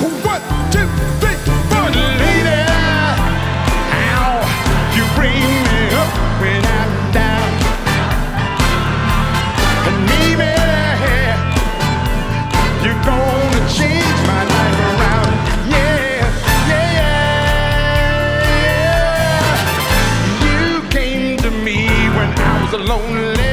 One, two, three, four. Lady, how you bring me up when I'm down. And maybe you're gonna change my life around. Yeah, yeah, yeah. You came to me when I was lonely